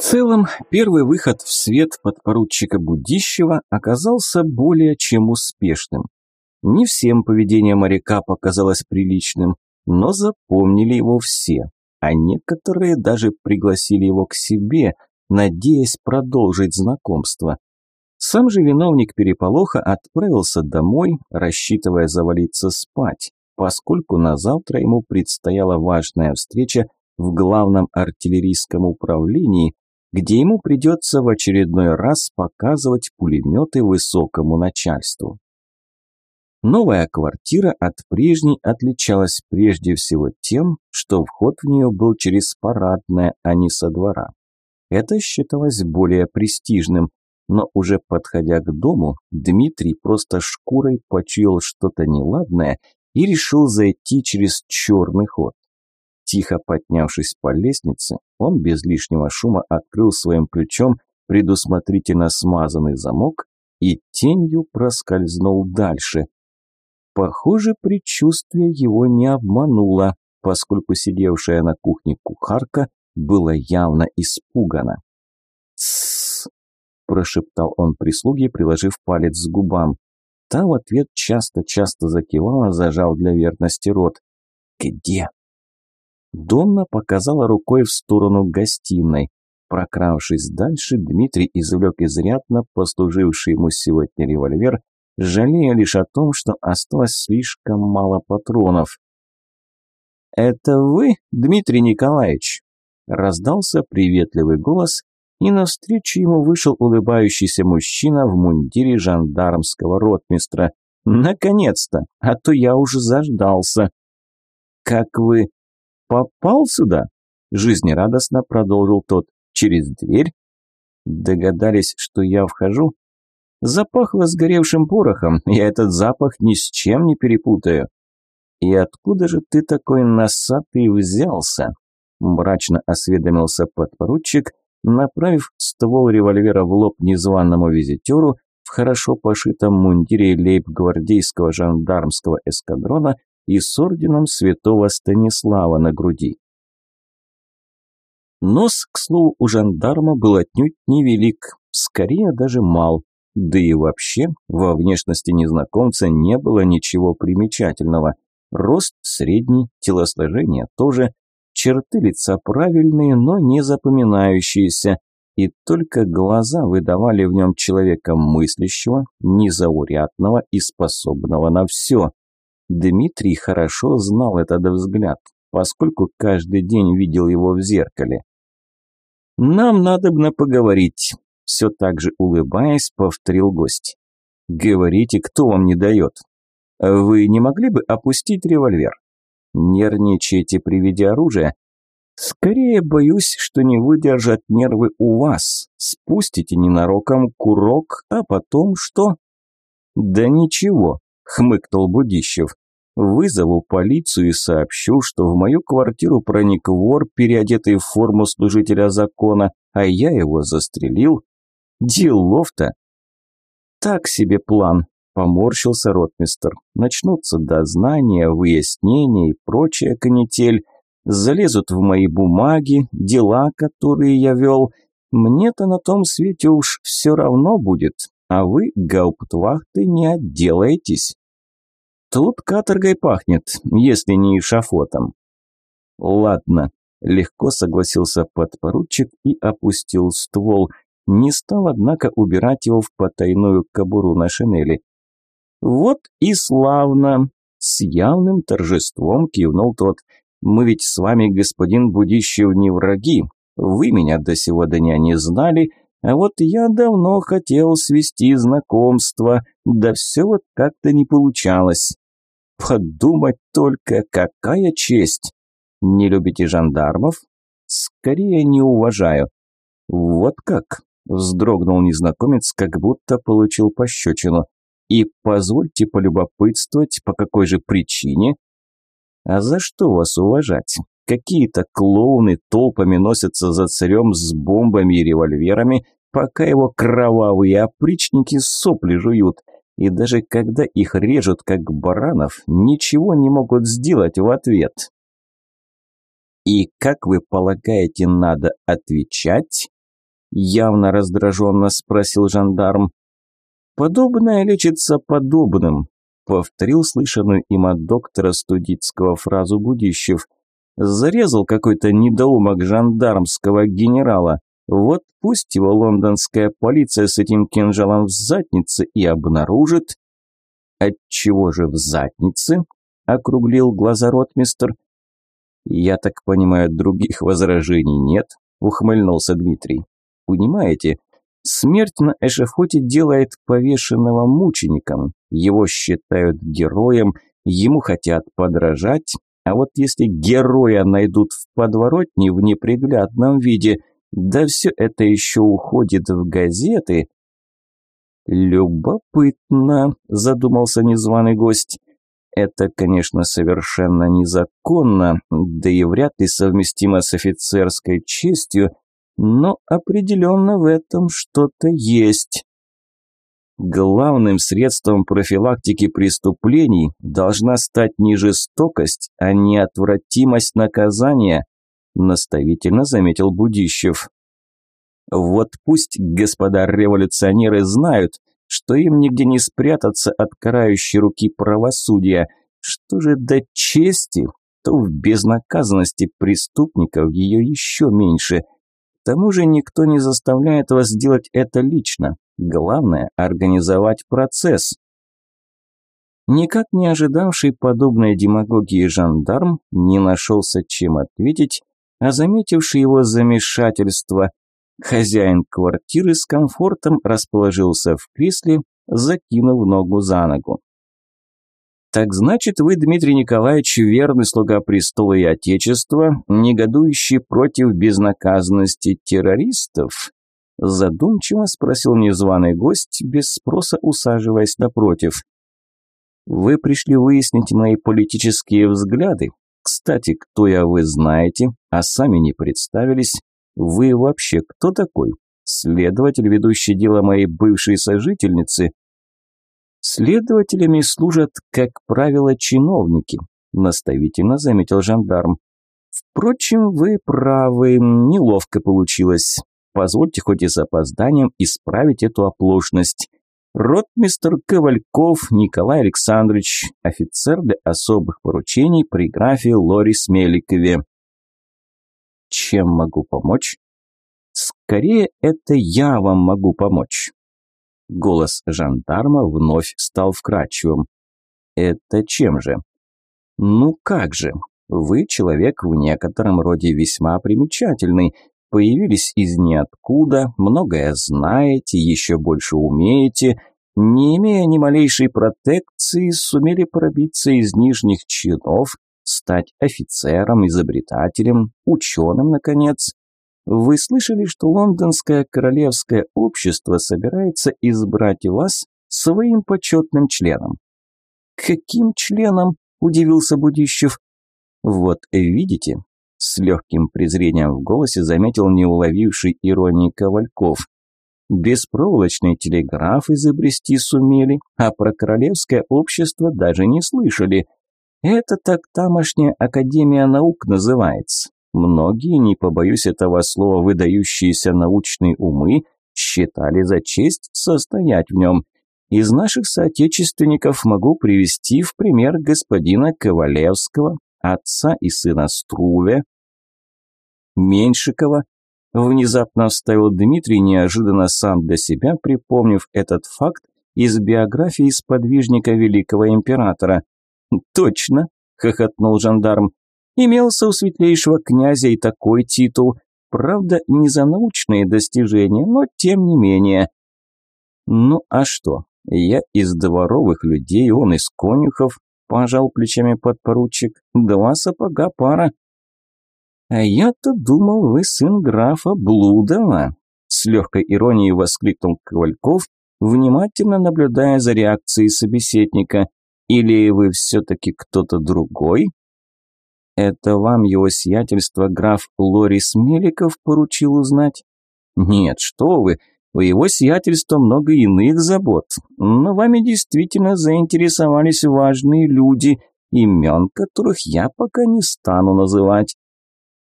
целом, первый выход в свет подпоручика Будищева оказался более чем успешным. Не всем поведение моряка показалось приличным, но запомнили его все, а некоторые даже пригласили его к себе, надеясь продолжить знакомство. Сам же виновник переполоха отправился домой, рассчитывая завалиться спать, поскольку на завтра ему предстояла важная встреча в главном артиллерийском управлении, где ему придется в очередной раз показывать пулеметы высокому начальству. Новая квартира от прежней отличалась прежде всего тем, что вход в нее был через парадное, а не со двора. Это считалось более престижным, но уже подходя к дому, Дмитрий просто шкурой почуял что-то неладное и решил зайти через черный ход. Тихо поднявшись по лестнице, он без лишнего шума открыл своим ключом предусмотрительно смазанный замок и тенью проскользнул дальше. Похоже, предчувствие его не обмануло, поскольку сидевшая на кухне кухарка была явно испугана. «Тссс!» – прошептал он прислуге, приложив палец к губам. Та в ответ часто-часто закивала, зажал для верности рот. «Где?» Донна показала рукой в сторону гостиной. Прокравшись дальше, Дмитрий извлек изрядно послуживший ему сегодня револьвер, жалея лишь о том, что осталось слишком мало патронов. «Это вы, Дмитрий Николаевич?» Раздался приветливый голос, и навстречу ему вышел улыбающийся мужчина в мундире жандармского ротмистра. «Наконец-то! А то я уже заждался!» «Как вы попал сюда?» Жизнерадостно продолжил тот. «Через дверь?» Догадались, что я вхожу? Запахло сгоревшим порохом, я этот запах ни с чем не перепутаю. «И откуда же ты такой носатый взялся?» Мрачно осведомился подпоручик, направив ствол револьвера в лоб незваному визитеру в хорошо пошитом мундире лейб-гвардейского жандармского эскадрона и с орденом святого Станислава на груди. Нос, к слову, у жандарма был отнюдь невелик, скорее даже мал, да и вообще во внешности незнакомца не было ничего примечательного. Рост средний, телосложение тоже, черты лица правильные, но не запоминающиеся, и только глаза выдавали в нем человека мыслящего, незаурядного и способного на все. Дмитрий хорошо знал этот взгляд, поскольку каждый день видел его в зеркале. «Нам надобно поговорить», – все так же улыбаясь, повторил гость. «Говорите, кто вам не дает? Вы не могли бы опустить револьвер? Нервничаете при виде оружия? Скорее боюсь, что не выдержат нервы у вас. Спустите ненароком курок, а потом что?» «Да ничего», – хмыкнул Будищев. Вызову полицию и сообщу, что в мою квартиру проник вор, переодетый в форму служителя закона, а я его застрелил. Делов-то. Так себе план, поморщился ротмистер. Начнутся дознания, выяснения и прочая канитель. Залезут в мои бумаги, дела, которые я вел. Мне-то на том свете уж все равно будет, а вы, гауптвахты, не отделаетесь. Тут каторгой пахнет, если не эшафотом. Ладно, легко согласился подпоручик и опустил ствол. Не стал, однако, убирать его в потайную кобуру на шинели. Вот и славно! С явным торжеством кивнул тот. Мы ведь с вами, господин Будищев, не враги. Вы меня до сего дня не знали, а вот я давно хотел свести знакомство, да все вот как-то не получалось. Подумать только, какая честь! Не любите жандармов? Скорее не уважаю. Вот как? Вздрогнул незнакомец, как будто получил пощечину. И позвольте полюбопытствовать, по какой же причине? А за что вас уважать? Какие-то клоуны толпами носятся за царем с бомбами и револьверами, пока его кровавые опричники сопли жуют – и даже когда их режут как баранов, ничего не могут сделать в ответ. И как вы полагаете, надо отвечать? Явно раздраженно спросил жандарм. Подобное лечится подобным, повторил слышанную им от доктора Студицкого фразу Будищев. Зарезал какой-то недоумок жандармского генерала. Вот пусть его лондонская полиция с этим кинжалом в заднице и обнаружит. Отчего же в заднице? округлил глаза ротмистр. Я так понимаю, других возражений нет, ухмыльнулся Дмитрий. Понимаете, смерть на эшафоте делает повешенного мучеником. Его считают героем, ему хотят подражать, а вот если героя найдут в подворотне в неприглядном виде, да все это еще уходит в газеты. Любопытно, задумался незваный гость. Это, конечно, совершенно незаконно, да и вряд ли совместимо с офицерской честью, но определенно в этом что-то есть. Главным средством профилактики преступлений должна стать не жестокость, а неотвратимость наказания, наставительно заметил Будищев. Вот пусть господа революционеры знают, что им нигде не спрятаться от карающей руки правосудия. Что же до чести, то в безнаказанности преступников ее еще меньше. К тому же никто не заставляет вас делать это лично. Главное – организовать процесс. Никак не ожидавший подобной демагогии жандарм не нашелся чем ответить, а заметивший его замешательство, хозяин квартиры с комфортом расположился в кресле, закинув ногу за ногу. «Так значит, вы, Дмитрий Николаевич, верный слуга престола и отечества, негодующий против безнаказанности террористов?» Задумчиво спросил незваный гость, без спроса усаживаясь напротив. «Вы пришли выяснить мои политические взгляды. Кстати, кто я, вы знаете, а сами не представились. Вы вообще кто такой? Следователь, ведущий дело моей бывшей сожительницы?» «Следователями служат, как правило, чиновники», – наставительно заметил жандарм. «Впрочем, вы правы, неловко получилось. Позвольте хоть и с опозданием исправить эту оплошность. Ротмистр Ковальков Николай Александрович, офицер для особых поручений при графе Лорис Меликове. Чем могу помочь? Скорее, это я вам могу помочь. Голос жандарма вновь стал вкрадчивым. Это чем же? Ну как же? Вы человек в некотором роде весьма примечательный, Появились из ниоткуда, многое знаете, еще больше умеете, не имея ни малейшей протекции, сумели пробиться из нижних чинов, стать офицером, изобретателем, ученым, наконец. Вы слышали, что лондонское королевское общество собирается избрать вас своим почетным членом? Каким членом? Удивился Будищев. Вот видите, с легким презрением в голосе заметил неуловивший иронии Ковальков. Беспроволочный телеграф изобрести сумели, а про королевское общество даже не слышали. Это так тамошняя Академия наук называется. Многие, не побоюсь этого слова, выдающиеся научные умы, считали за честь состоять в нем. Из наших соотечественников могу привести в пример господина Ковалевского, отца и сына Струве, Меньшикова, внезапно вставил Дмитрий, неожиданно сам для себя, припомнив этот факт из биографии сподвижника великого императора. «Точно!» – хохотнул жандарм. «Имелся у светлейшего князя и такой титул, правда, не за научные достижения, но тем не менее». «Ну а что? Я из дворовых людей, он из конюхов», – пожал плечами подпоручик. «Два сапога пара». «А я-то думал, вы сын графа Блудова!» С легкой иронией воскликнул Ковальков, внимательно наблюдая за реакцией собеседника. «Или вы все-таки кто-то другой?» «Это вам его сиятельство граф Лорис Меликов поручил узнать?» «Нет, что вы, у его сиятельства много иных забот, но вами действительно заинтересовались важные люди, имен которых я пока не стану называть.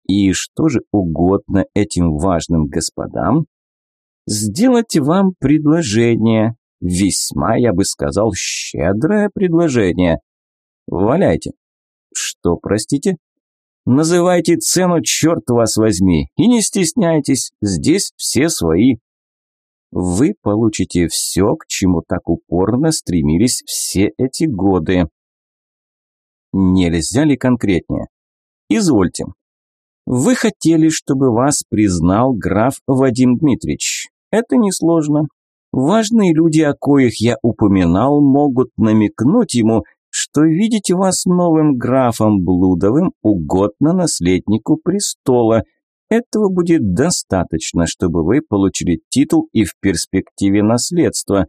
И что же угодно этим важным господам? сделать вам предложение. Весьма, я бы сказал, щедрое предложение. Валяйте. Что, простите? Называйте цену, черт вас возьми, и не стесняйтесь, здесь все свои. Вы получите все, к чему так упорно стремились все эти годы. Нельзя ли конкретнее? Извольте. Вы хотели, чтобы вас признал граф Вадим Дмитриевич. Это несложно. Важные люди, о коих я упоминал, могут намекнуть ему, что видеть вас новым графом Блудовым угодно наследнику престола. Этого будет достаточно, чтобы вы получили титул и в перспективе наследства.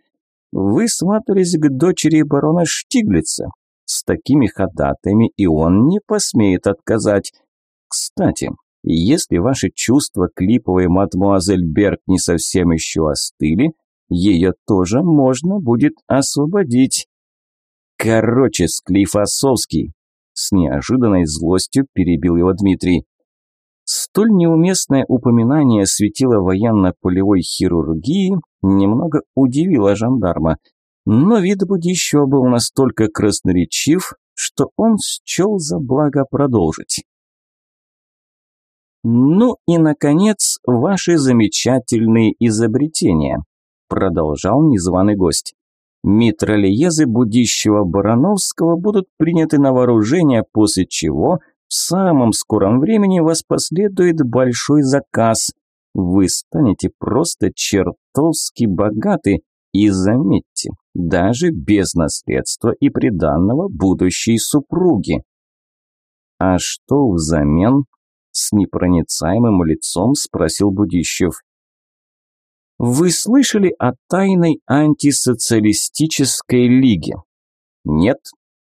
Вы сватались к дочери барона Штиглица. С такими ходатаями и он не посмеет отказать. Кстати, если ваши чувства к липовой мадмуазель Берг не совсем еще остыли, ее тоже можно будет освободить. Короче, Склифосовский, с неожиданной злостью перебил его Дмитрий. Столь неуместное упоминание светила военно-полевой хирургии немного удивило жандарма, но вид Будищева был настолько красноречив, что он счел за благо продолжить. «Ну и, наконец, ваши замечательные изобретения», продолжал незваный гость. Митралиезы будущего Барановского будут приняты на вооружение, после чего самом скором времени вас последует большой заказ. Вы станете просто чертовски богаты и заметьте, даже без наследства и приданного будущей супруги. А что взамен? С непроницаемым лицом спросил Будищев. Вы слышали о тайной антисоциалистической лиге? Нет?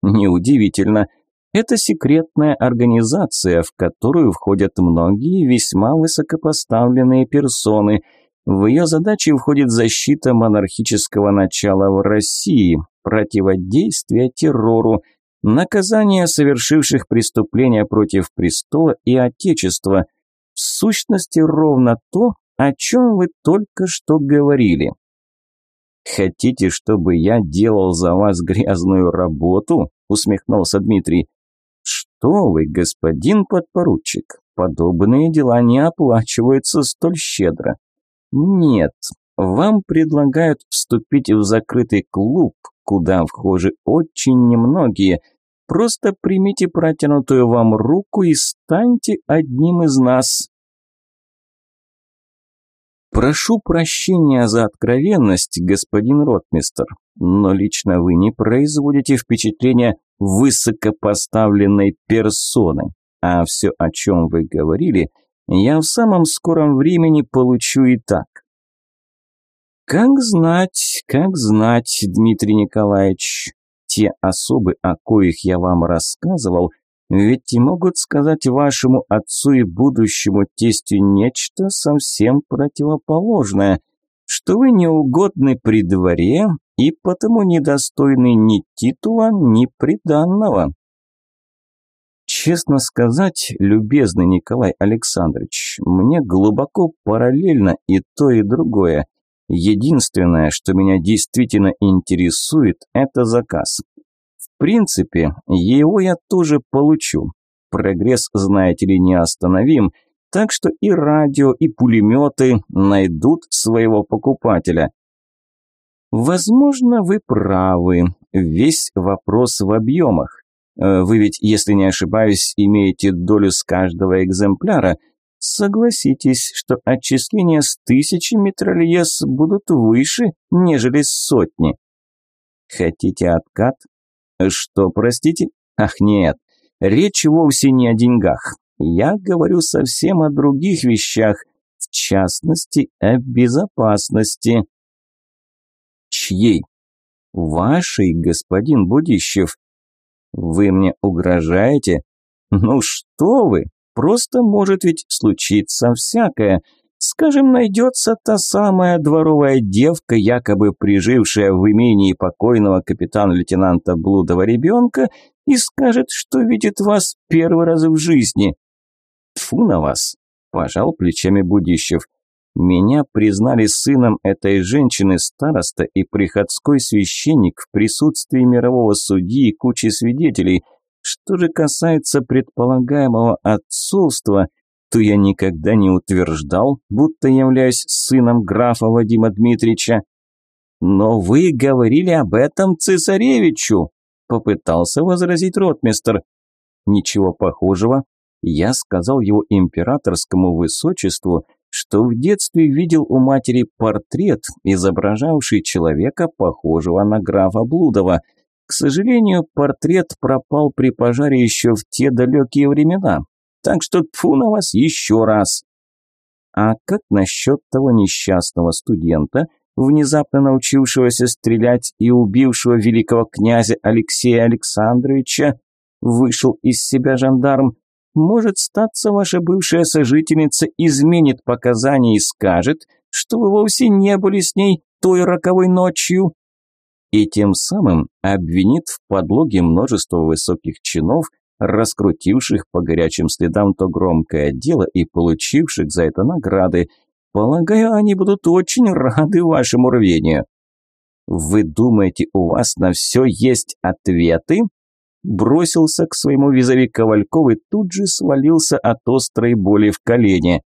Неудивительно. Это секретная организация, в которую входят многие весьма высокопоставленные персоны. В ее задачи входит защита монархического начала в России, противодействие террору, наказание совершивших преступления против престола и отечества. В сущности, ровно то, о чем вы только что говорили. Хотите, чтобы я делал за вас грязную работу? усмехнулся Дмитрий. Что вы, господин подпоручик, подобные дела не оплачиваются столь щедро. Нет, вам предлагают вступить в закрытый клуб, куда вхожи очень немногие. Просто примите протянутую вам руку и станьте одним из нас. «Прошу прощения за откровенность, господин ротмистер, но лично вы не производите впечатления высокопоставленной персоны, а все, о чем вы говорили, я в самом скором времени получу и так». «Как знать, как знать, Дмитрий Николаевич, те особы, о коих я вам рассказывал – ведь и могут сказать вашему отцу и будущему тестю нечто совсем противоположное, что вы неугодны при дворе и потому недостойны ни титула, ни приданного. Честно сказать, любезный Николай Александрович, мне глубоко параллельно и то, и другое. Единственное, что меня действительно интересует, это заказ. В принципе, его я тоже получу. Прогресс, знаете ли, неостановим, так что и радио, и пулеметы найдут своего покупателя. Возможно, вы правы. Весь вопрос в объемах. Э, вы ведь, если не ошибаюсь, имеете долю с каждого экземпляра. Согласитесь, что отчисления с тысячи метрольез будут выше, нежели с сотни. Хотите откат? Что, простите? Ах, нет, речь вовсе не о деньгах. Я говорю совсем о других вещах, в частности, о безопасности. Чьей? Вашей, господин Будищев. Вы мне угрожаете? Ну что вы, просто может ведь случиться всякое – Скажем, найдется та самая дворовая девка, якобы прижившая в имении покойного капитана-лейтенанта Блудова ребенка, и скажет, что видит вас первый раз в жизни. Тфу на вас, пожал плечами Будищев. Меня признали сыном этой женщины староста и приходской священник в присутствии мирового судьи и кучи свидетелей. Что же касается предполагаемого отцовства, то я никогда не утверждал, будто являюсь сыном графа Вадима Дмитриевича. «Но вы говорили об этом цесаревичу», – попытался возразить ротмистр. «Ничего похожего. Я сказал его императорскому высочеству, что в детстве видел у матери портрет, изображавший человека, похожего на графа Блудова. К сожалению, портрет пропал при пожаре еще в те далекие времена. Так что тфу на вас еще раз. А как насчет того несчастного студента, внезапно научившегося стрелять и убившего великого князя Алексея Александровича, вышел из себя жандарм. Может статься, ваша бывшая сожительница изменит показания и скажет, что вы вовсе не были с ней той роковой ночью. И тем самым обвинит в подлоге множество высоких чинов, раскрутивших по горячим следам то громкое дело и получивших за это награды – Полагаю, они будут очень рады вашему рвению. Вы думаете, у вас на все есть ответы? Бросился к своему визави Ковальков и тут же свалился от острой боли в колене.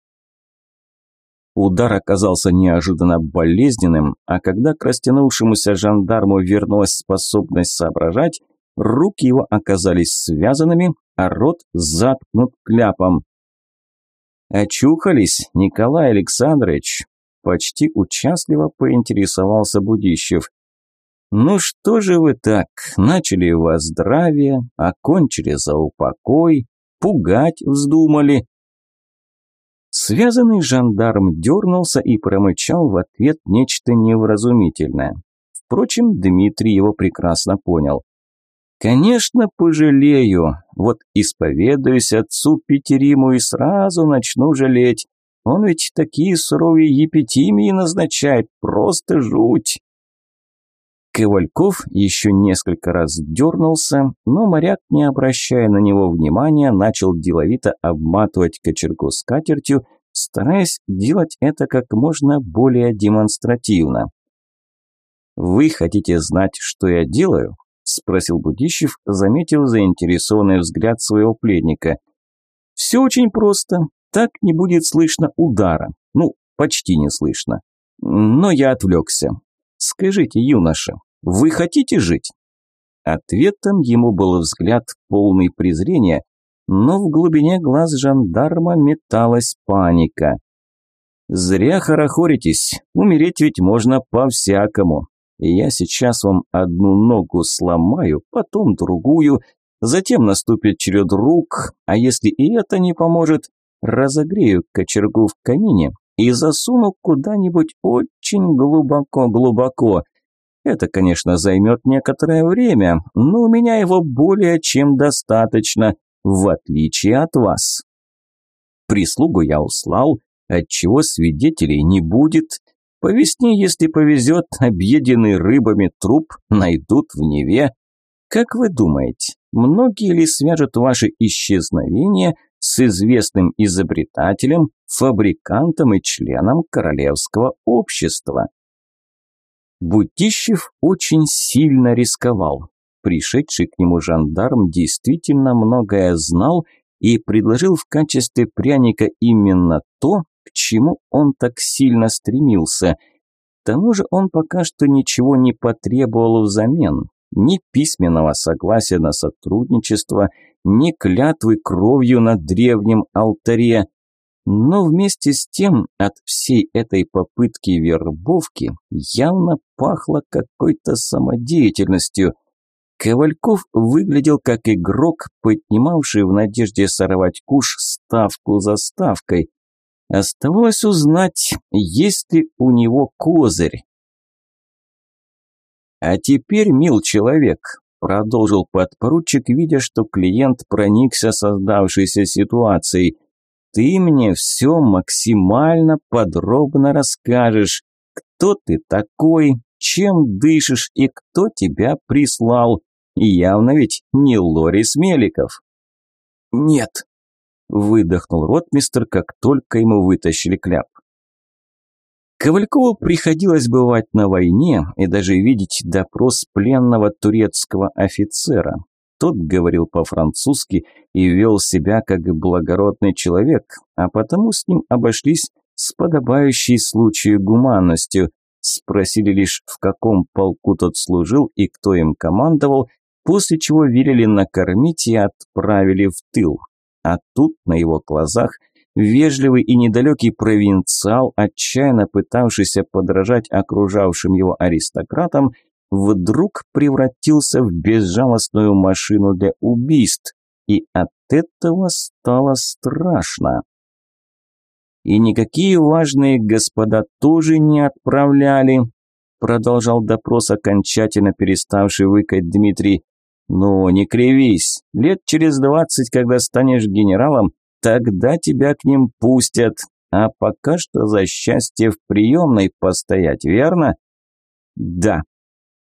Удар оказался неожиданно болезненным, а когда к растянувшемуся жандарму вернулась способность соображать, руки его оказались связанными, а рот заткнут кляпом. «Очухались, Николай Александрович?» Почти участливо поинтересовался Будищев. «Ну что же вы так, начали во здравие, окончили за упокой, пугать вздумали?» Связанный жандарм дернулся и промычал в ответ нечто невразумительное. Впрочем, Дмитрий его прекрасно понял. Конечно, пожалею. Вот исповедуюсь отцу Петериму и сразу начну жалеть. Он ведь такие суровые епитимии назначает, просто жуть. Ковальков еще несколько раз дернулся, но моряк, не обращая на него внимания, начал деловито обматывать кочергу скатертью, стараясь делать это как можно более демонстративно. «Вы хотите знать, что я делаю?» – спросил Будищев, заметив заинтересованный взгляд своего пленника. «Все очень просто. Так не будет слышно удара. Ну, почти не слышно. Но я отвлекся. Скажите, юноша, вы хотите жить?» Ответом ему был взгляд полный презрения, но в глубине глаз жандарма металась паника. «Зря хорохоритесь, умереть ведь можно по-всякому я сейчас вам одну ногу сломаю, потом другую, затем наступит черед рук, а если и это не поможет, разогрею кочергу в камине и засуну куда-нибудь очень глубоко-глубоко. Это, конечно, займет некоторое время, но у меня его более чем достаточно, в отличие от вас. Прислугу я услал, отчего свидетелей не будет, по весне, если повезет, объеденный рыбами труп найдут в Неве. Как вы думаете, многие ли свяжут ваше исчезновение с известным изобретателем, фабрикантом и членом королевского общества? Бутищев очень сильно рисковал. Пришедший к нему жандарм действительно многое знал и предложил в качестве пряника именно то, к чему он так сильно стремился. К тому же он пока что ничего не потребовал взамен. Ни письменного согласия на сотрудничество, ни клятвы кровью на древнем алтаре. Но вместе с тем от всей этой попытки вербовки явно пахло какой-то самодеятельностью. Ковальков выглядел как игрок, поднимавший в надежде сорвать куш ставку за ставкой. Оставалось узнать, есть ли у него козырь. «А теперь, мил человек», – продолжил подпоручик, видя, что клиент проникся создавшейся ситуацией, «ты мне все максимально подробно расскажешь, кто ты такой, чем дышишь и кто тебя прислал. Явно ведь не Лорис Меликов». «Нет», Выдохнул ротмистр, как только ему вытащили кляп. Ковалькову приходилось бывать на войне и даже видеть допрос пленного турецкого офицера. Тот говорил по-французски и вел себя как благородный человек, а потому с ним обошлись с подобающей случаю гуманностью. Спросили лишь, в каком полку тот служил и кто им командовал, после чего велели накормить и отправили в тыл. А тут на его глазах – Вежливый и недалекий провинциал, отчаянно пытавшийся подражать окружавшим его аристократам, вдруг превратился в безжалостную машину для убийств, и от этого стало страшно. «И никакие важные господа тоже не отправляли», продолжал допрос, окончательно переставший выкать Дмитрий. «Ну, не кривись. Лет через двадцать, когда станешь генералом, Тогда тебя к ним пустят. А пока что за счастье в приемной постоять, верно? Да.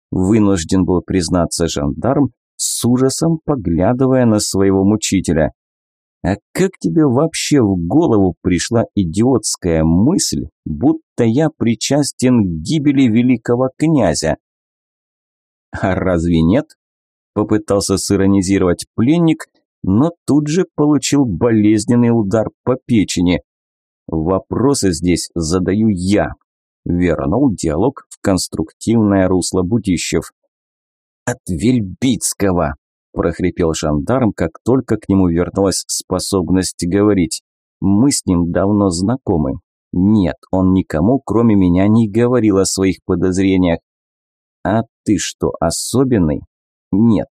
Вынужден был признаться жандарм, с ужасом поглядывая на своего мучителя. А как тебе вообще в голову пришла идиотская мысль, будто я причастен к гибели великого князя? А разве нет? Попытался сиронизировать пленник, но тут же получил болезненный удар по печени. Вопросы здесь задаю я. Вернул диалог в конструктивное русло Будищев. «От Вельбицкого!» – прохрипел жандарм, как только к нему вернулась способность говорить. «Мы с ним давно знакомы. Нет, он никому, кроме меня, не говорил о своих подозрениях. А ты что, особенный? Нет,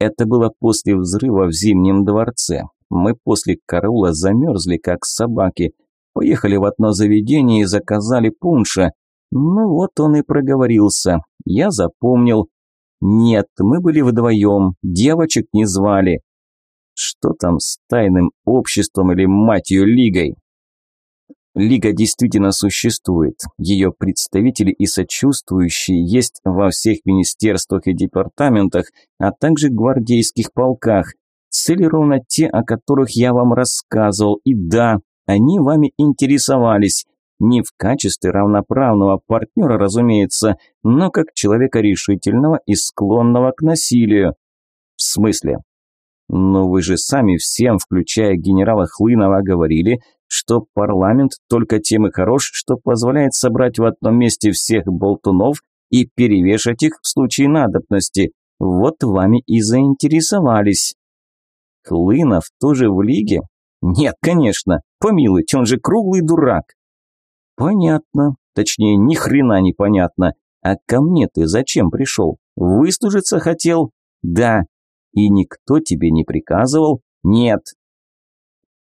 это было после взрыва в Зимнем дворце. Мы после караула замерзли, как собаки. Поехали в одно заведение и заказали пунша. Ну вот он и проговорился. Я запомнил. Нет, мы были вдвоем, девочек не звали. Что там с тайным обществом или матью лигой? Лига действительно существует. Ее представители и сочувствующие есть во всех министерствах и департаментах, а также гвардейских полках. Цели ровно те, о которых я вам рассказывал. И да, они вами интересовались. Не в качестве равноправного партнера, разумеется, но как человека решительного и склонного к насилию. В смысле? Но вы же сами всем, включая генерала Хлынова, говорили, что парламент только тем и хорош, что позволяет собрать в одном месте всех болтунов и перевешать их в случае надобности. Вот вами и заинтересовались. Хлынов тоже в лиге? Нет, конечно. Помилуйте, он же круглый дурак. Понятно. Точнее, ни хрена не понятно. А ко мне ты зачем пришел? Выстужиться хотел? Да. И никто тебе не приказывал? Нет.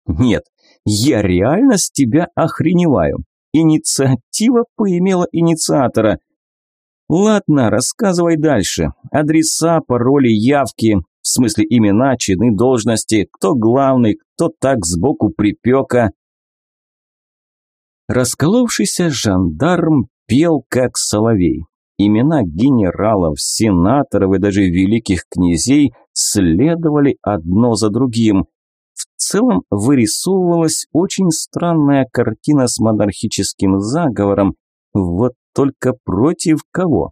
Нет, я реально с тебя охреневаю. Инициатива поимела инициатора. Ладно, рассказывай дальше. Адреса, пароли, явки, в смысле имена, чины, должности, кто главный, кто так сбоку припека. Расколовшийся жандарм пел как соловей. Имена генералов, сенаторов и даже великих князей следовали одно за другим. Целом вырисовывалась очень странная картина с монархическим заговором, вот только против кого?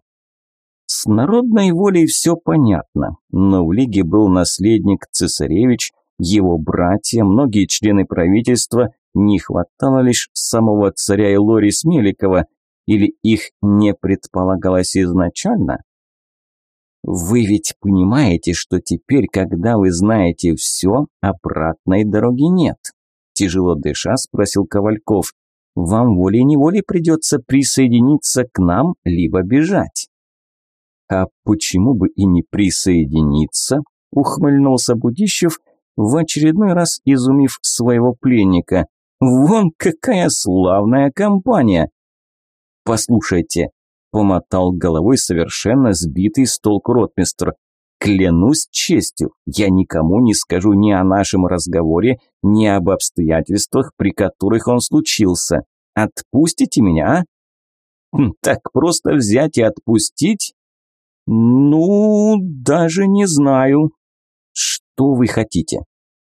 С народной волей все понятно, но в Лиге был наследник цесаревич, его братья, многие члены правительства, не хватало лишь самого царя Илори Смеликова, или их не предполагалось изначально? Вы ведь понимаете, что теперь, когда вы знаете все, обратной дороги нет? Тяжело дыша, спросил Ковальков. Вам волей-неволей придется присоединиться к нам, либо бежать. А почему бы и не присоединиться? Ухмыльнулся Будищев, в очередной раз изумив своего пленника. Вон какая славная компания! Послушайте, Помотал головой совершенно сбитый с толку ротмистр. Клянусь честью, я никому не скажу ни о нашем разговоре, ни об обстоятельствах, при которых он случился. Отпустите меня, а? Хм, так просто взять и отпустить? Ну, даже не знаю. Что вы хотите?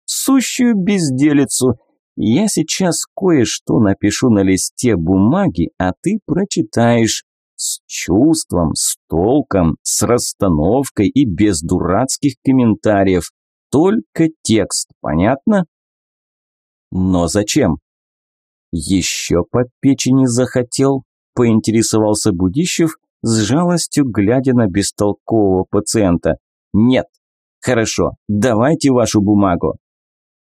Сущую безделицу. Я сейчас кое-что напишу на листе бумаги, а ты прочитаешь. С чувством, с толком, с расстановкой и без дурацких комментариев. Только текст, понятно? Но зачем? Еще по печени захотел, поинтересовался Будищев, с жалостью глядя на бестолкового пациента. Нет. Хорошо, давайте вашу бумагу.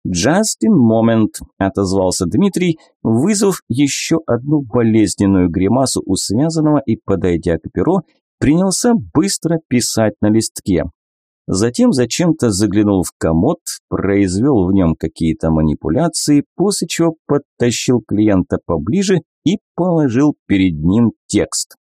«Just in moment», – отозвался Дмитрий, вызвав еще одну болезненную гримасу у связанного и, подойдя к перу, принялся быстро писать на листке. Затем зачем-то заглянул в комод, произвел в нем какие-то манипуляции, после чего подтащил клиента поближе и положил перед ним текст.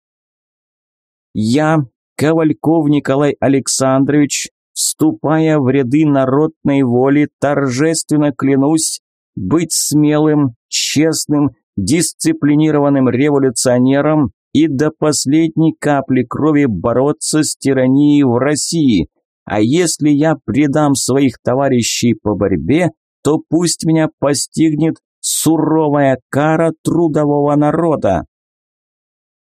«Я, Ковальков Николай Александрович, Вступая в ряды народной воли, торжественно клянусь быть смелым, честным, дисциплинированным революционером и до последней капли крови бороться с тиранией в России. А если я предам своих товарищей по борьбе, то пусть меня постигнет суровая кара трудового народа.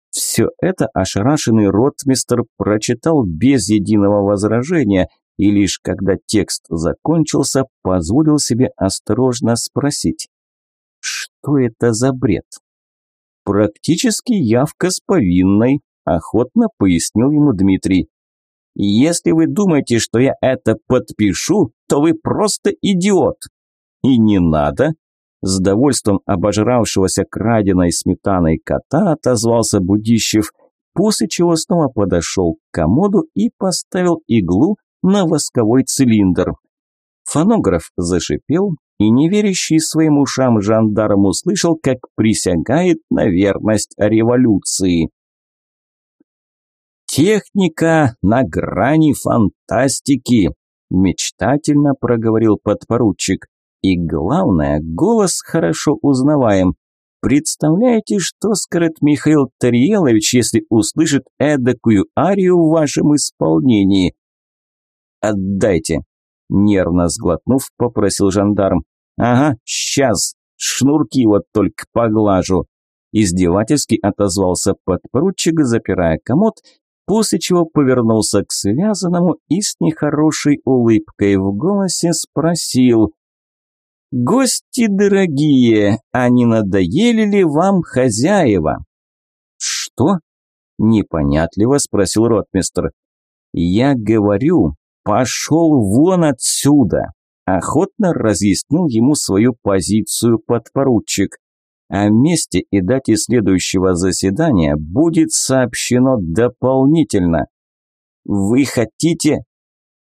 Все это ошарашенный ротмистр прочитал без единого возражения, и лишь когда текст закончился, позволил себе осторожно спросить, что это за бред? Практически явка с повинной, охотно пояснил ему Дмитрий. Если вы думаете, что я это подпишу, то вы просто идиот. И не надо. С довольством обожравшегося краденой сметаной кота отозвался Будищев, после чего снова подошел к комоду и поставил иглу на восковой цилиндр. Фонограф зашипел, и неверящий своим ушам жандарм услышал, как присягает на верность революции. «Техника на грани фантастики», – мечтательно проговорил подпоручик. «И главное, голос хорошо узнаваем. Представляете, что скажет Михаил Тариелович, если услышит эдакую арию в вашем исполнении? Отдайте!» Нервно сглотнув, попросил жандарм. «Ага, сейчас, шнурки вот только поглажу!» Издевательски отозвался подпоручик, запирая комод, после чего повернулся к связанному и с нехорошей улыбкой в голосе спросил «Гости дорогие, а не надоели ли вам хозяева?» «Что?» – непонятливо спросил ротмистр. «Я говорю, «Пошел вон отсюда!» – охотно разъяснил ему свою позицию подпоручик. О месте и дате следующего заседания будет сообщено дополнительно. Вы хотите?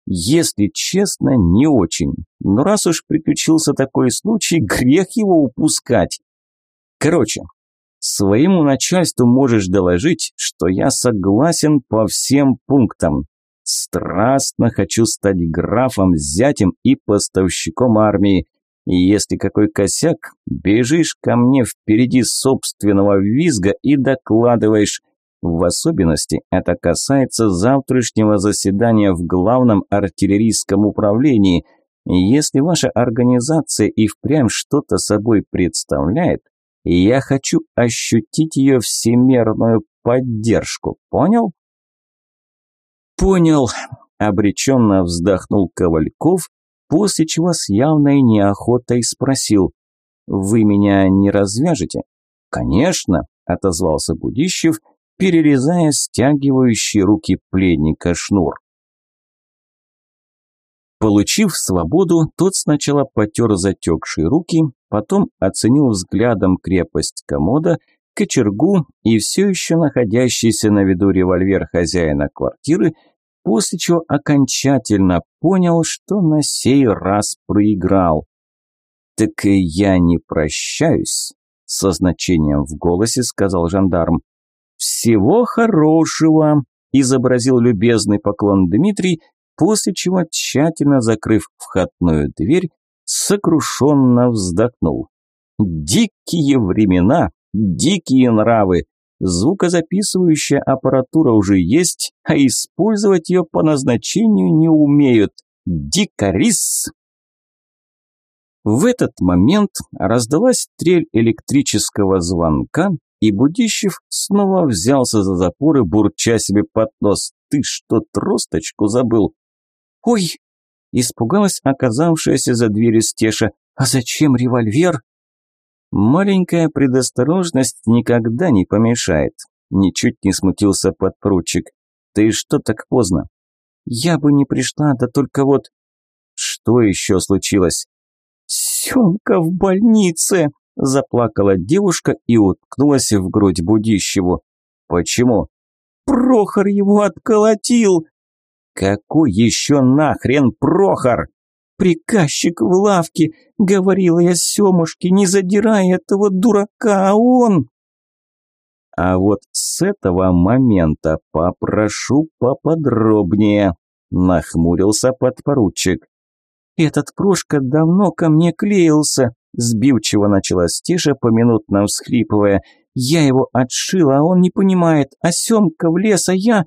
Если честно, не очень. Но раз уж приключился такой случай, грех его упускать. Короче, своему начальству можешь доложить, что я согласен по всем пунктам. Страстно хочу стать графом, зятем и поставщиком армии. И если какой косяк, бежишь ко мне впереди собственного визга и докладываешь. В особенности это касается завтрашнего заседания в главном артиллерийском управлении. Если ваша организация и впрямь что-то собой представляет, я хочу ощутить ее всемерную поддержку. Понял? «Понял», – обреченно вздохнул Ковальков, после чего с явной неохотой спросил, «Вы меня не развяжете?» «Конечно», – отозвался Будищев, перерезая стягивающие руки пленника шнур. Получив свободу, тот сначала потер затекшие руки, потом оценил взглядом крепость комода, кочергу и все еще находящийся на виду револьвер хозяина квартиры, после чего окончательно понял, что на сей раз проиграл. «Так и я не прощаюсь», – со значением в голосе сказал жандарм. «Всего хорошего», – изобразил любезный поклон Дмитрий, после чего, тщательно закрыв входную дверь, сокрушенно вздохнул. «Дикие времена, дикие нравы, Звукозаписывающая аппаратура уже есть, а использовать ее по назначению не умеют. Дикарис! В этот момент раздалась трель электрического звонка, и Будищев снова взялся за запоры, бурча себе под нос. «Ты что, тросточку забыл?» «Ой!» – испугалась оказавшаяся за дверью Стеша. «А зачем револьвер?» «Маленькая предосторожность никогда не помешает», – ничуть не смутился подпоручик. «Ты что так поздно?» «Я бы не пришла, да только вот...» «Что еще случилось?» «Семка в больнице!» – заплакала девушка и уткнулась в грудь Будищеву. «Почему?» «Прохор его отколотил!» «Какой еще нахрен Прохор?» «Приказчик в лавке!» – говорила я Семушке, не задирай этого дурака, а он...» «А вот с этого момента попрошу поподробнее», – нахмурился подпоручик. «Этот Прошка давно ко мне клеился», – сбивчиво начала Стеша, поминутно всхлипывая. «Я его отшила, а он не понимает, а Семка в лес, а я...»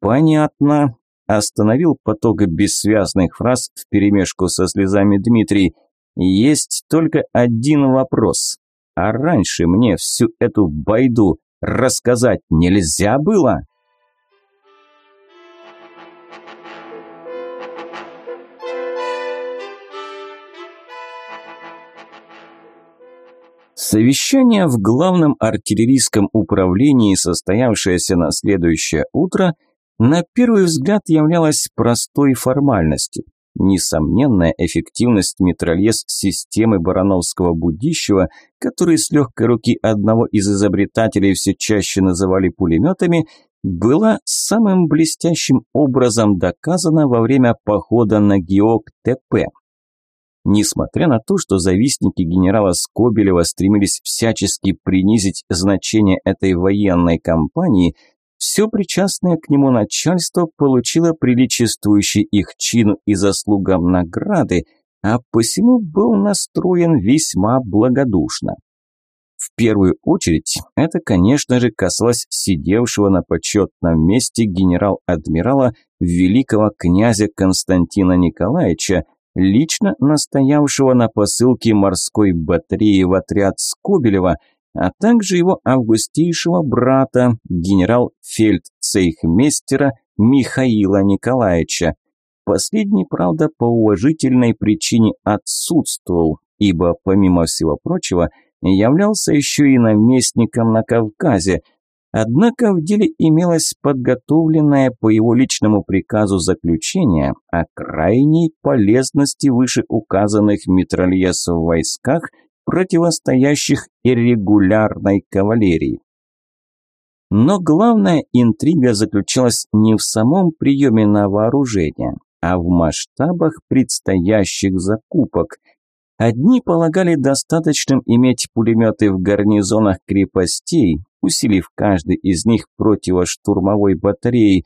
«Понятно», – остановил поток бессвязных фраз вперемешку со слезами Дмитрий. «Есть только один вопрос. А раньше мне всю эту байду рассказать нельзя было?» Совещание в главном артиллерийском управлении, состоявшееся на следующее утро, на первый взгляд являлось простой формальностью. Несомненная эффективность метрольез системы Барановского-Будищева, который с легкой руки одного из изобретателей все чаще называли пулеметами, была самым блестящим образом доказана во время похода на ГИОК-ТП. Несмотря на то, что завистники генерала Скобелева стремились всячески принизить значение этой военной кампании, все причастное к нему начальство получило приличествующий их чину и заслугам награды, а посему был настроен весьма благодушно. В первую очередь, это, конечно же, касалось сидевшего на почетном месте генерал-адмирала великого князя Константина Николаевича, лично настоявшего на посылке морской батареи в отряд Скобелева, а также его августейшего брата, генерал-фельдцейхмейстера Михаила Николаевича. Последний, правда, по уважительной причине отсутствовал, ибо, помимо всего прочего, являлся еще и наместником на Кавказе, Однако в деле имелось подготовленное по его личному приказу заключение о крайней полезности вышеуказанных метрольез в войсках, противостоящих иррегулярной кавалерии. Но главная интрига заключалась не в самом приеме на вооружение, а в масштабах предстоящих закупок. Одни полагали достаточным иметь пулеметы в гарнизонах крепостей, усилив каждый из них противоштурмовой батареей.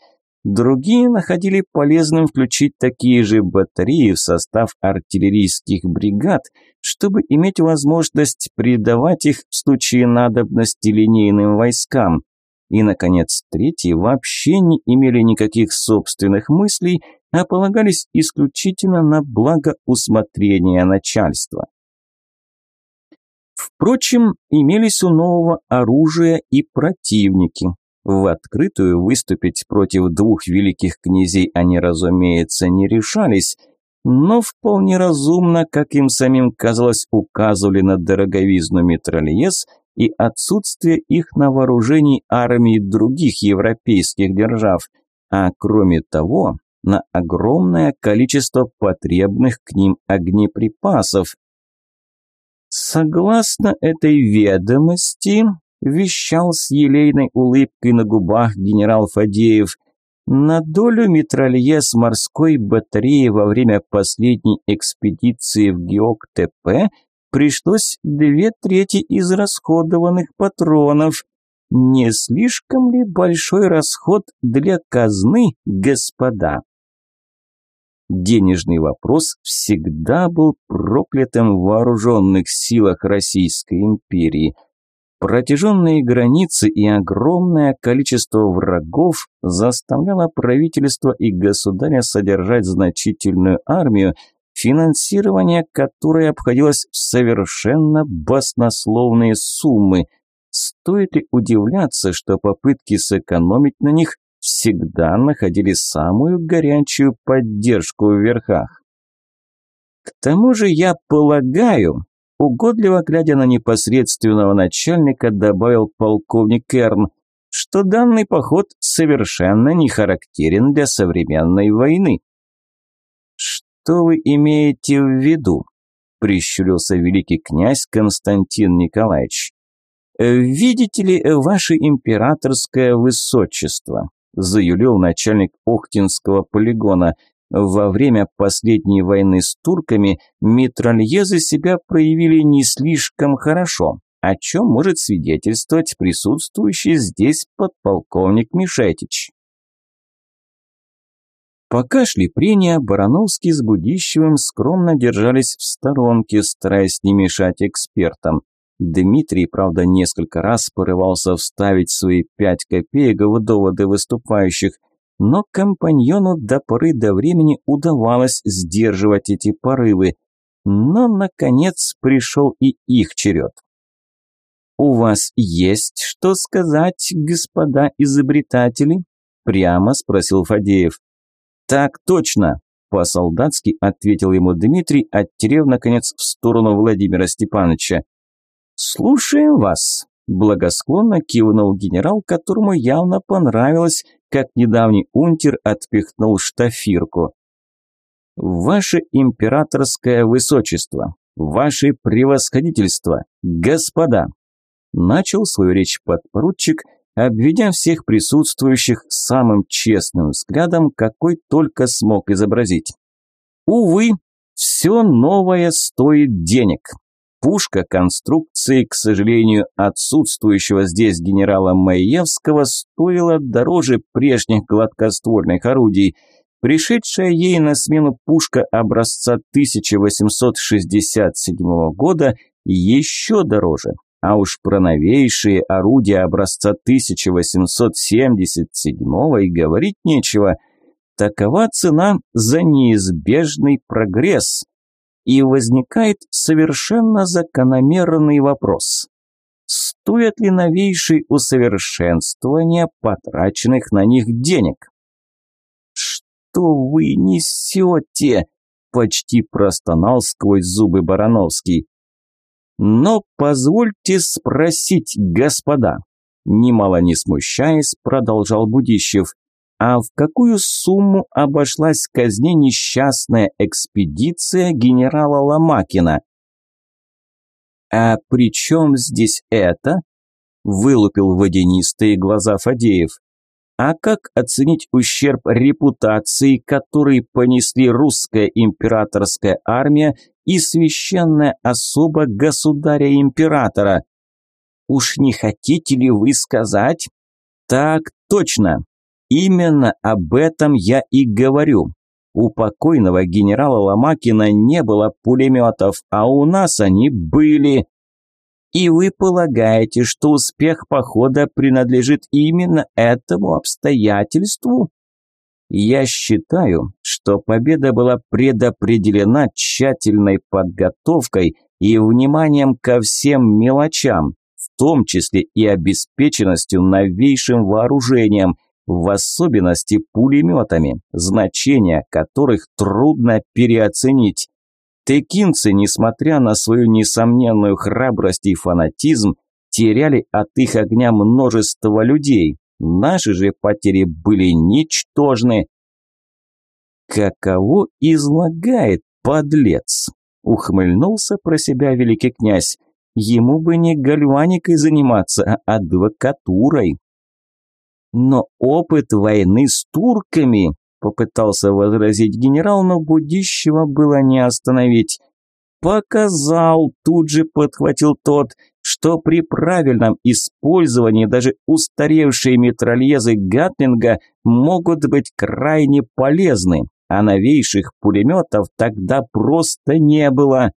Другие находили полезным включить такие же батареи в состав артиллерийских бригад, чтобы иметь возможность придавать их в случае надобности линейным войскам. И, наконец, третьи вообще не имели никаких собственных мыслей, а полагались исключительно на благо усмотрения начальства. Впрочем, имелись у нового оружия и противники. В открытую выступить против двух великих князей они, разумеется, не решались, но вполне разумно, как им самим казалось, указывали на дороговизну метрольез и отсутствие их на вооружении армии других европейских держав, а кроме того, на огромное количество потребных к ним огнеприпасов, Согласно этой ведомости, вещал с елейной улыбкой на губах генерал Фадеев, на долю с морской батареи во время последней экспедиции в ГеокТП пришлось две трети израсходованных патронов. Не слишком ли большой расход для казны, господа? Денежный вопрос всегда был проклятым в вооруженных силах Российской империи. Протяженные границы и огромное количество врагов заставляло правительство и государя содержать значительную армию, финансирование которое обходилось в совершенно баснословные суммы. Стоит ли удивляться, что попытки сэкономить на них всегда находили самую горячую поддержку в верхах? К тому же я полагаю, угодливо глядя на непосредственного начальника, добавил полковник Эрн, что данный поход совершенно не характерен для современной войны. «Что вы имеете в виду?» – прищурился великий князь Константин Николаевич. «Видите ли, ваше императорское высочество», – заюлил начальник Охтинского полигона. «Во время последней войны с турками митральезы себя проявили не слишком хорошо, о чем может свидетельствовать присутствующий здесь подполковник Мишетич». Пока шли прения, Барановский с Будищевым скромно держались в сторонке, стараясь не мешать экспертам. Дмитрий, правда, несколько раз порывался вставить свои пять копеек в доводы выступающих, но компаньону до поры до времени удавалось сдерживать эти порывы. Но, наконец, пришел и их черед. «У вас есть что сказать, господа изобретатели?» – прямо спросил Фадеев. «Так точно!» – по-солдатски ответил ему Дмитрий, оттерев, наконец, в сторону Владимира Степановича. «Слушаем вас!» – благосклонно кивнул генерал, которому явно понравилось, как недавний унтер отпихнул штафирку. «Ваше императорское высочество, ваше превосходительство, господа!» Начал свою речь подпоручик – обведя всех присутствующих самым честным взглядом, какой только смог изобразить. Увы, все новое стоит денег. Пушка конструкции, к сожалению, отсутствующего здесь генерала Маевского, стоила дороже прежних гладкоствольных орудий. Пришедшая ей на смену пушка образца 1867 года еще дороже а уж про новейшие орудия образца 1877 и говорить нечего. Такова цена за неизбежный прогресс. И возникает совершенно закономерный вопрос. Стоят ли новейшие усовершенствования потраченных на них денег? «Что вы несете?» – почти простонал сквозь зубы Барановский. Но позвольте спросить, господа, немало не смущаясь, продолжал Будищев, а в какую сумму обошлась казне несчастная экспедиция генерала Ломакина? А при чем здесь это? Вылупил водянистые глаза Фадеев. А как оценить ущерб репутации, который понесли русская императорская армия и священная особа государя-императора? Уж не хотите ли вы сказать? Так точно. Именно об этом я и говорю. У покойного генерала Ломакина не было пулеметов, а у нас они были. И вы полагаете, что успех похода принадлежит именно этому обстоятельству? Я считаю, что победа была предопределена тщательной подготовкой и вниманием ко всем мелочам, в том числе и обеспеченностью новейшим вооружением, в особенности пулеметами, значение которых трудно переоценить. Текинцы, несмотря на свою несомненную храбрость и фанатизм, теряли от их огня множество людей. Наши же потери были ничтожны. «Каково излагает, подлец!» – ухмыльнулся про себя великий князь. «Ему бы не гальваникой заниматься, а адвокатурой». Но опыт войны с турками Попытался возразить генерал, но Будищева было не остановить. «Показал», тут же подхватил тот, что при правильном использовании даже устаревшие метрольезы Гатлинга могут быть крайне полезны, а новейших пулеметов тогда просто не было.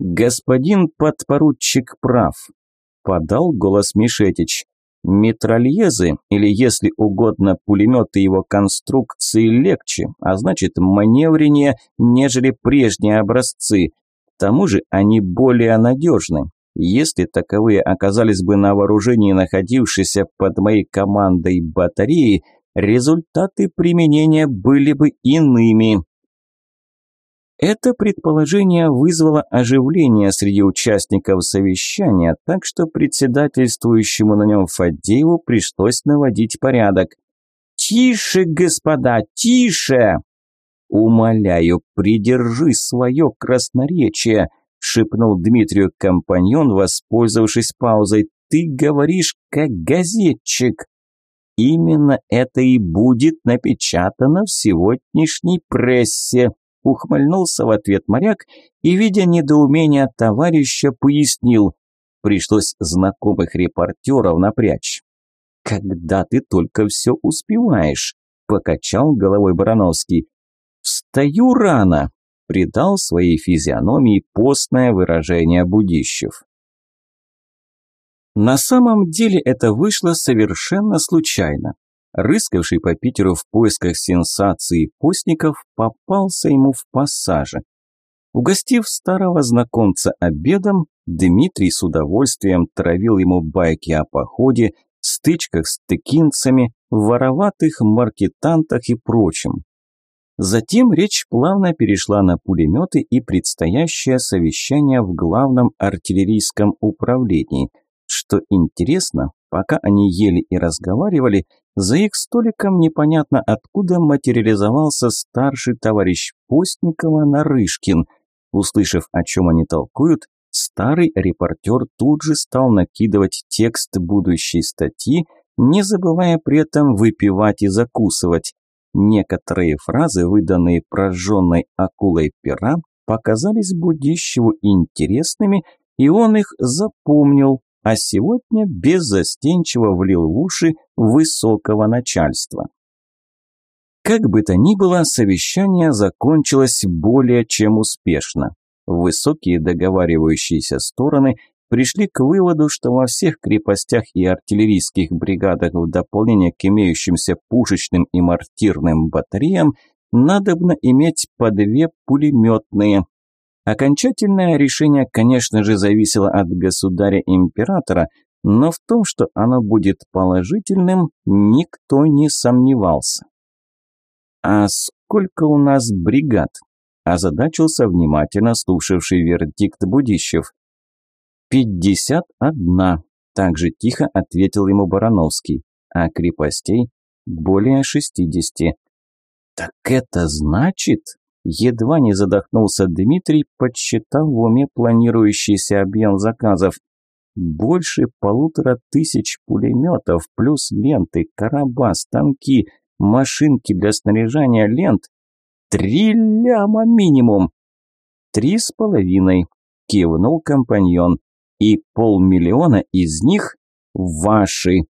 «Господин подпоручик прав», – подал голос Мишетич. Метрольезы, или если угодно пулеметы его конструкции легче, а значит маневреннее, нежели прежние образцы. К тому же они более надежны. Если таковые оказались бы на вооружении находившейся под моей командой батареи, результаты применения были бы иными. Это предположение вызвало оживление среди участников совещания, так что председательствующему на нем Фадееву пришлось наводить порядок. «Тише, господа, тише!» «Умоляю, придержи свое красноречие», – шепнул Дмитрию компаньон, воспользовавшись паузой. «Ты говоришь, как газетчик». «Именно это и будет напечатано в сегодняшней прессе», Ухмыльнулся в ответ моряк и, видя недоумение товарища, пояснил. Пришлось знакомых репортеров напрячь. «Когда ты только все успеваешь?» – покачал головой Барановский. «Встаю рано», – придал своей физиономии постное выражение Будищев. На самом деле это вышло совершенно случайно рыскавший по Питеру в поисках сенсации постников, попался ему в пассаже. Угостив старого знакомца обедом, Дмитрий с удовольствием травил ему байки о походе, стычках с тыкинцами, вороватых маркетантах и прочем. Затем речь плавно перешла на пулеметы и предстоящее совещание в главном артиллерийском управлении. Что интересно, пока они ели и разговаривали, за их столиком непонятно откуда материализовался старший товарищ Постникова Нарышкин. Услышав, о чем они толкуют, старый репортер тут же стал накидывать текст будущей статьи, не забывая при этом выпивать и закусывать. Некоторые фразы, выданные прожженной акулой пера, показались Будищеву интересными, и он их запомнил, а сегодня беззастенчиво влил в уши высокого начальства. Как бы то ни было, совещание закончилось более чем успешно. Высокие договаривающиеся стороны пришли к выводу, что во всех крепостях и артиллерийских бригадах в дополнение к имеющимся пушечным и мортирным батареям надобно иметь по две пулеметные, Окончательное решение, конечно же, зависело от государя-императора, но в том, что оно будет положительным, никто не сомневался. «А сколько у нас бригад?» – озадачился внимательно слушавший вердикт Будищев. «Пятьдесят одна», – также тихо ответил ему Барановский, «а крепостей более шестидесяти». «Так это значит», Едва не задохнулся Дмитрий, подсчитав в уме планирующийся объем заказов. Больше полутора тысяч пулеметов, плюс ленты, короба, станки, машинки для снаряжания лент. Три ляма минимум. Три с половиной, кивнул компаньон. И полмиллиона из них ваши.